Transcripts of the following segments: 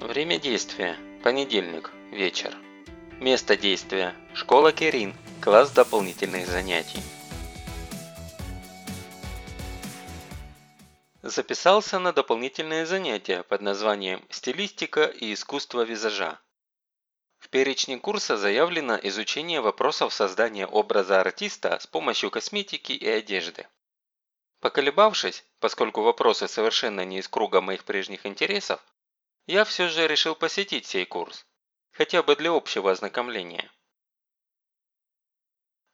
Время действия – понедельник, вечер. Место действия – школа Керин, класс дополнительных занятий. Записался на дополнительные занятия под названием «Стилистика и искусство визажа». В перечне курса заявлено изучение вопросов создания образа артиста с помощью косметики и одежды. Поколебавшись, поскольку вопросы совершенно не из круга моих прежних интересов, я все же решил посетить сей курс, хотя бы для общего ознакомления.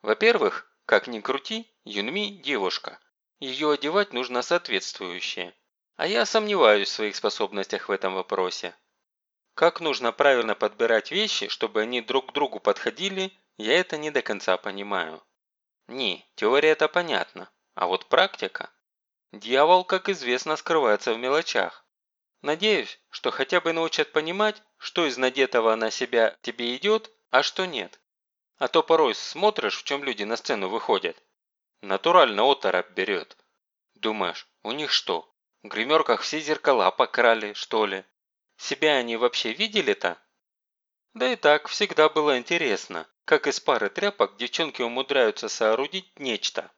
Во-первых, как ни крути, Юнми – девушка. Ее одевать нужно соответствующее. А я сомневаюсь в своих способностях в этом вопросе. Как нужно правильно подбирать вещи, чтобы они друг к другу подходили, я это не до конца понимаю. Не, теория это понятно, а вот практика. Дьявол, как известно, скрывается в мелочах. Надеюсь, что хотя бы научат понимать, что из надетого на себя тебе идет, а что нет. А то порой смотришь, в чем люди на сцену выходят. Натурально оторопь берет. Думаешь, у них что, в гримерках все зеркала покрали, что ли? Себя они вообще видели-то? Да и так всегда было интересно, как из пары тряпок девчонки умудряются соорудить нечто.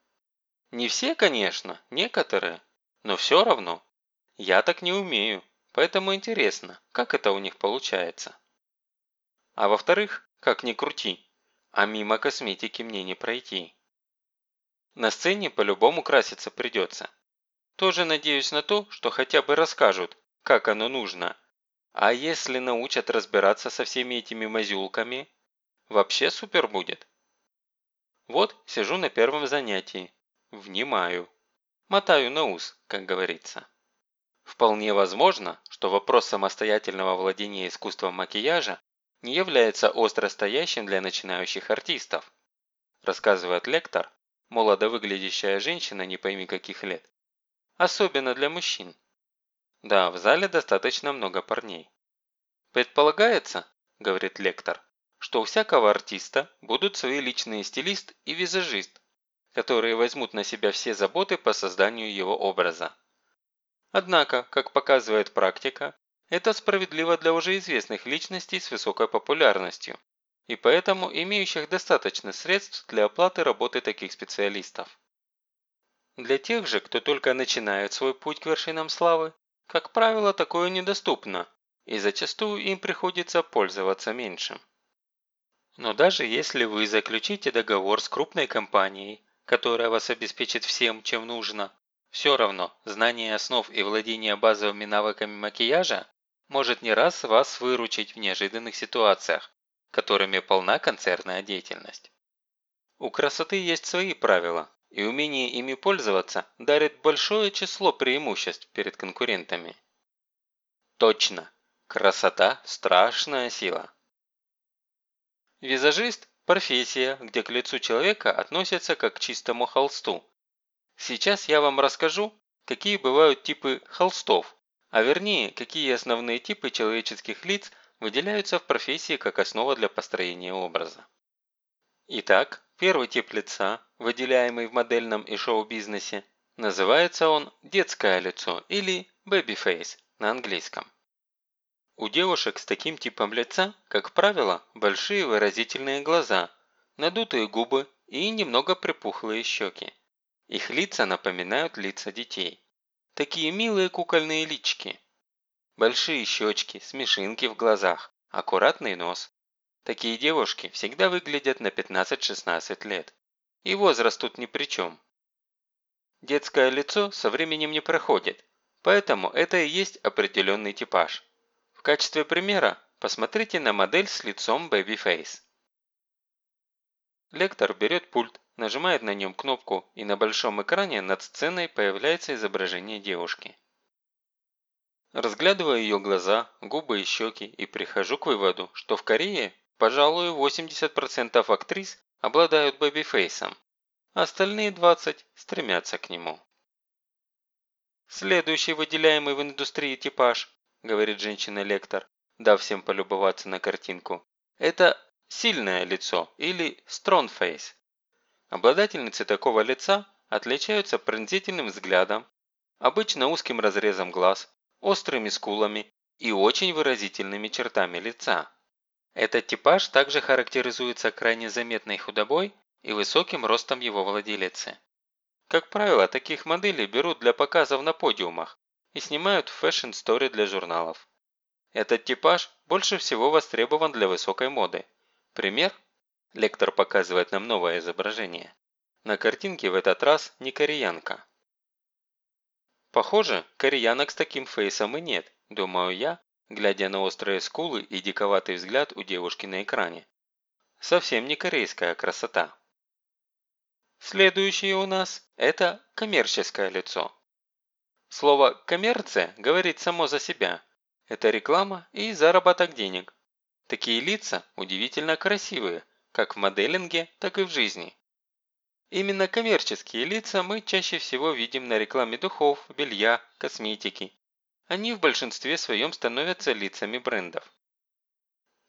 Не все, конечно, некоторые, но все равно. Я так не умею, поэтому интересно, как это у них получается. А во-вторых, как ни крути, а мимо косметики мне не пройти. На сцене по-любому краситься придется. Тоже надеюсь на то, что хотя бы расскажут, как оно нужно, а если научат разбираться со всеми этими мазюлками, вообще супер будет. Вот сижу на первом занятии. Внимаю. Мотаю на ус, как говорится. Вполне возможно, что вопрос самостоятельного владения искусством макияжа не является остро стоящим для начинающих артистов, рассказывает лектор, молодо выглядящая женщина не пойми каких лет. Особенно для мужчин. Да, в зале достаточно много парней. Предполагается, говорит лектор, что у всякого артиста будут свои личные стилист и визажист, которые возьмут на себя все заботы по созданию его образа. Однако, как показывает практика, это справедливо для уже известных личностей с высокой популярностью, и поэтому имеющих достаточно средств для оплаты работы таких специалистов. Для тех же, кто только начинает свой путь к вершинам славы, как правило, такое недоступно, и зачастую им приходится пользоваться меньшим. Но даже если вы заключите договор с крупной компанией, которая вас обеспечит всем, чем нужно, все равно знание основ и владение базовыми навыками макияжа может не раз вас выручить в неожиданных ситуациях, которыми полна концертная деятельность. У красоты есть свои правила, и умение ими пользоваться дарит большое число преимуществ перед конкурентами. Точно, красота – страшная сила. Визажист – профессия, где к лицу человека относятся как к чистому холсту. Сейчас я вам расскажу, какие бывают типы холстов, а вернее, какие основные типы человеческих лиц выделяются в профессии как основа для построения образа. Итак, первый тип лица, выделяемый в модельном и шоу-бизнесе, называется он детское лицо или baby face на английском. У девушек с таким типом лица, как правило, большие выразительные глаза, надутые губы и немного припухлые щеки. Их лица напоминают лица детей. Такие милые кукольные лички. Большие щечки, смешинки в глазах, аккуратный нос. Такие девушки всегда выглядят на 15-16 лет. И возраст тут ни при чем. Детское лицо со временем не проходит, поэтому это и есть определенный типаж. В качестве примера посмотрите на модель с лицом Babyface. Лектор берет пульт, нажимает на нем кнопку и на большом экране над сценой появляется изображение девушки. Разглядываю ее глаза, губы и щеки и прихожу к выводу, что в Корее Пожалуй, 80% актрис обладают baby face ом, а остальные 20% стремятся к нему. Следующий выделяемый в индустрии типаж, говорит женщина-лектор, дав всем полюбоваться на картинку, это сильное лицо или strong face. Обладательницы такого лица отличаются пронзительным взглядом, обычно узким разрезом глаз, острыми скулами и очень выразительными чертами лица. Этот типаж также характеризуется крайне заметной худобой и высоким ростом его владелицы. Как правило, таких моделей берут для показов на подиумах и снимают в фэшн-сторе для журналов. Этот типаж больше всего востребован для высокой моды. Пример? Лектор показывает нам новое изображение. На картинке в этот раз не кореянка. Похоже, кореянок с таким фейсом и нет, думаю я, глядя на острые скулы и диковатый взгляд у девушки на экране. Совсем не корейская красота. Следующее у нас – это коммерческое лицо. Слово «коммерция» говорит само за себя. Это реклама и заработок денег. Такие лица удивительно красивые, как в моделинге, так и в жизни. Именно коммерческие лица мы чаще всего видим на рекламе духов, белья, косметики они в большинстве своем становятся лицами брендов.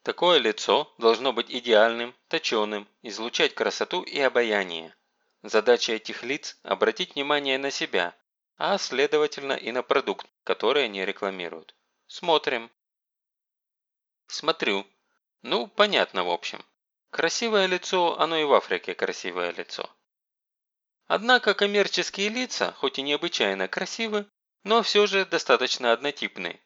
Такое лицо должно быть идеальным, точеным, излучать красоту и обаяние. Задача этих лиц – обратить внимание на себя, а следовательно и на продукт, который они рекламируют. Смотрим. Смотрю. Ну, понятно в общем. Красивое лицо, оно и в Африке красивое лицо. Однако коммерческие лица, хоть и необычайно красивы, но все же достаточно однотипны.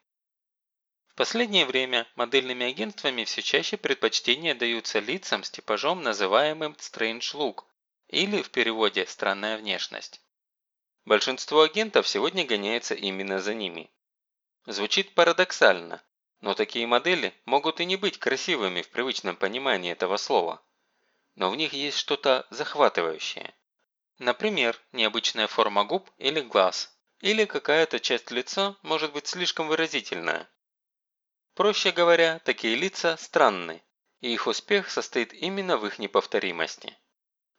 В последнее время модельными агентствами все чаще предпочтения даются лицам с типажом, называемым strange look, или в переводе «странная внешность». Большинство агентов сегодня гоняется именно за ними. Звучит парадоксально, но такие модели могут и не быть красивыми в привычном понимании этого слова. Но в них есть что-то захватывающее. Например, необычная форма губ или глаз, или какая-то часть лица может быть слишком выразительная. Проще говоря, такие лица странны, и их успех состоит именно в их неповторимости.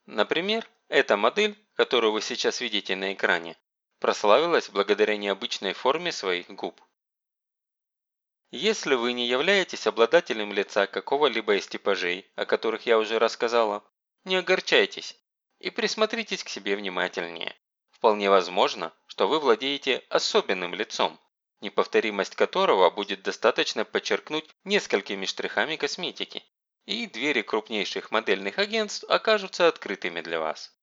Например, эта модель, которую вы сейчас видите на экране, прославилась благодаря необычной форме своих губ. Если вы не являетесь обладателем лица какого-либо из типажей, о которых я уже рассказала, не огорчайтесь и присмотритесь к себе внимательнее. Вполне возможно, что вы владеете особенным лицом, неповторимость которого будет достаточно подчеркнуть несколькими штрихами косметики, и двери крупнейших модельных агентств окажутся открытыми для вас.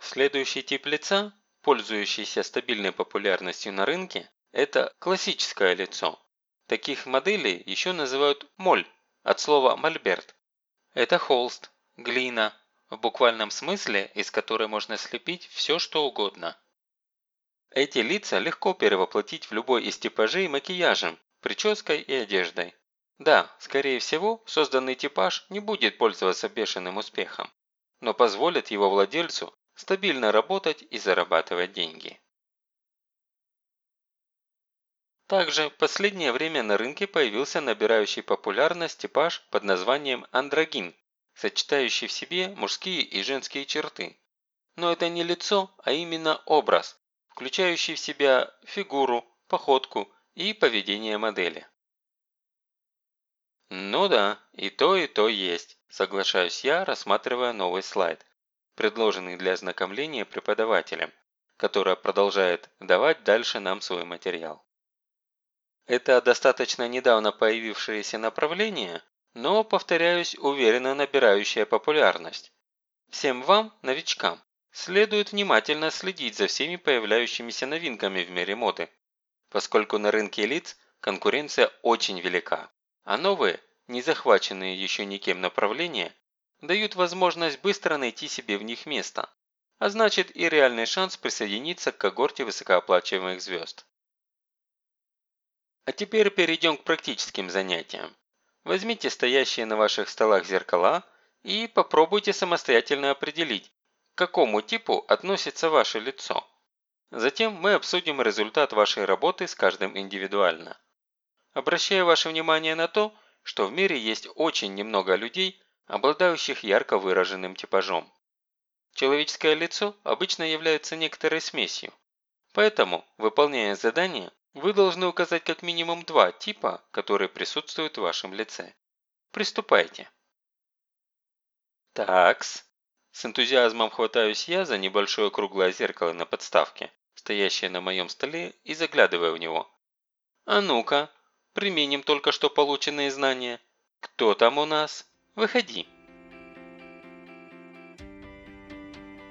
Следующий тип лица, пользующийся стабильной популярностью на рынке, это классическое лицо. Таких моделей еще называют моль, от слова мольберт. Это холст, глина, в буквальном смысле, из которой можно слепить все что угодно. Эти лица легко перевоплотить в любой из типажей макияжем, прической и одеждой. Да, скорее всего, созданный типаж не будет пользоваться бешеным успехом, но позволит его владельцу стабильно работать и зарабатывать деньги. Также в последнее время на рынке появился набирающий популярность типаж под названием андрогин сочетающий в себе мужские и женские черты. Но это не лицо, а именно образ, включающий в себя фигуру, походку и поведение модели. Ну да, и то, и то есть, соглашаюсь я, рассматривая новый слайд, предложенный для ознакомления преподавателем, который продолжает давать дальше нам свой материал. Это достаточно недавно появившееся направление но, повторяюсь, уверенно набирающая популярность. Всем вам, новичкам, следует внимательно следить за всеми появляющимися новинками в мире моды, поскольку на рынке лиц конкуренция очень велика, а новые, не захваченные еще никем направления, дают возможность быстро найти себе в них место, а значит и реальный шанс присоединиться к когорте высокооплачиваемых звезд. А теперь перейдем к практическим занятиям. Возьмите стоящие на ваших столах зеркала и попробуйте самостоятельно определить, к какому типу относится ваше лицо. Затем мы обсудим результат вашей работы с каждым индивидуально. Обращаю ваше внимание на то, что в мире есть очень немного людей, обладающих ярко выраженным типажом. Человеческое лицо обычно является некоторой смесью. Поэтому, выполняя задание, вы должны указать как минимум два типа, которые присутствуют в вашем лице. Приступайте. Такс. С энтузиазмом хватаюсь я за небольшое круглое зеркало на подставке, стоящее на моем столе, и заглядываю в него. А ну-ка, Применим только что полученные знания. Кто там у нас? Выходи.